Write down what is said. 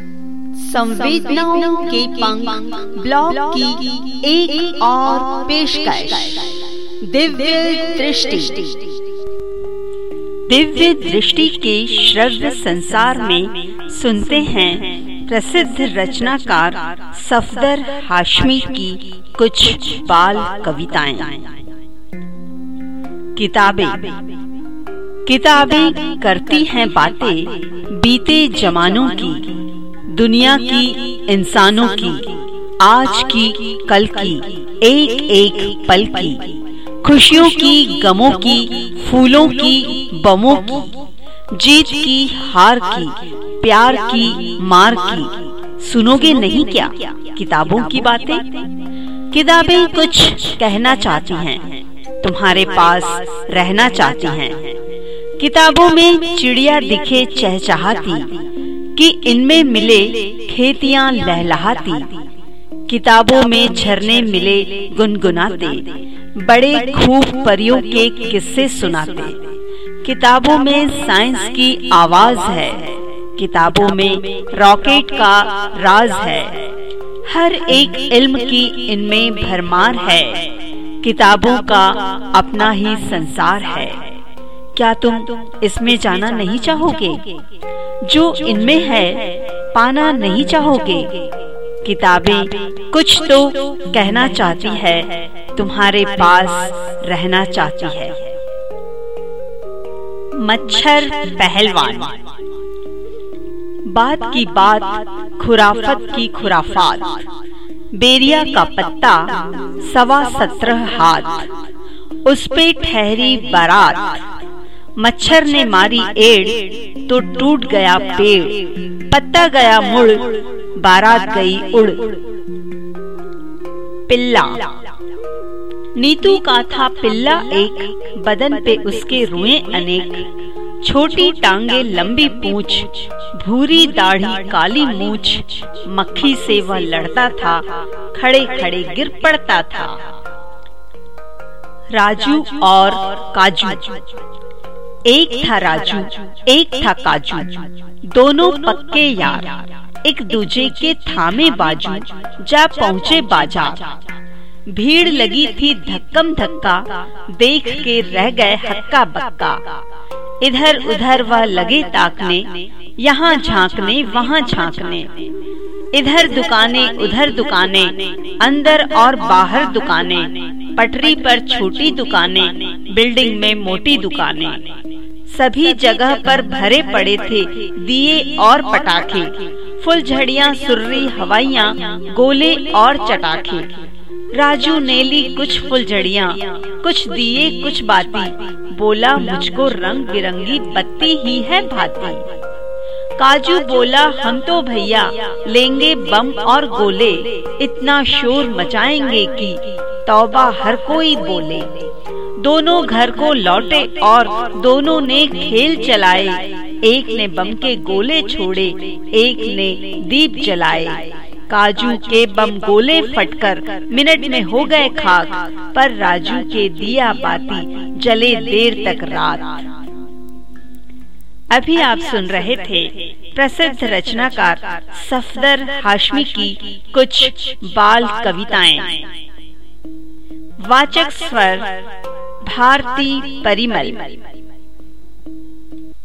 संवेदनाओं के पंख ब्लॉग की एक, एक और पेशकश। दिव्य दृष्टि। दिव्य दृष्टि के श्रव्य संसार में सुनते हैं प्रसिद्ध रचनाकार सफदर हाशमी की कुछ बाल कविताएँ। किताबें। किताबें करती हैं बातें बीते जमानों की। दुनिया की, इंसानों की, आज की, कल की एक एक पल की, खुशियों की, गमों की, फूलों की, बमों की, जीत की, हार की, प्यार की, मार की, सुनोगे नहीं क्या किताबों की बातें? किताबें कुछ कहना चाहती हैं, तुम्हारे पास रहना चाहती हैं। किताबों में चिड़िया दिखे चहचहाती कि इनमें मिले खेतियाँ लहलहाती किताबों में झरने मिले गुनगुनाते, बड़े खूब परियों के किस्से सुनाते। किताबों में साइंस की आवाज़ है, किताबों में रॉकेट का राज है। हर एक इल्म की इनमें भरमार है, किताबों का अपना ही संसार है। क्या तुम इसमें जाना नहीं चाहोगे? जो इनमें है, पाना नहीं चाहोगे। किताबें कुछ तो कहना चाहती है, तुम्हारे पास रहना चाहती है। मच्छर पहलवान। बात की बात, खुराफत की खुराफात। बेरिया का पत्ता सवा सत्रह हाथ, उस पे ठहरी बारात। मच्छर ने मारी एड़ तो टूट गया पेड़। पत्ता गया मुड़, बारात गई उड़। पिल्ला। नीतू का था पिल्ला एक, बदन पे उसके रुए अनेक। छोटी टांगे लंबी पूछ, भूरी दाढ़ी काली मूछ। मक्खी से वह लड़ता था खड़े खड़े गिर पड़ता था। राजू और काजू। एक था राजू, एक था काजू। दोनों पक्के यार। एक दूजे के थामे बाजू, जा पहुँचे बाज़ार। भीड़ लगी थी धक्कम धक्का, देख के रह गए हक्का बक्का। इधर उधर वह लगे ताकने, यहाँ झांकने, वहाँ झांकने। इधर दुकाने, उधर दुकाने, अंदर और बाहर दुकाने, पटरी पर छोटी दुकाने, बिल्डिंग में मोटी दुकाने। सभी जगह पर भरे पड़े थे दिए और पटाखे। फुलझड़ियाँ सुर्री हवाइया गोले और चटाखे। राजू ने ली कुछ फुलझड़िया कुछ दिए कुछ बाती। बोला मुझको रंग बिरंगी बत्ती ही है भाती। काजू बोला हम तो भैया लेंगे बम और गोले। इतना शोर मचाएँगे कि तौबा हर कोई बोले। दोनों घर को लौटे और दोनों ने खेल चलाए। एक ने बम के गोले छोड़े, एक ने दीप जलाए। काजू के बम गोले फटकर मिनट में हो गए खाक, पर राजू के दिया बाती जले देर तक रात। अभी आप सुन रहे थे प्रसिद्ध रचनाकार सफदर हाशमी की कुछ बाल कविताएँ। वाचक स्वर भारती परिमल।